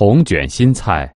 红卷心菜。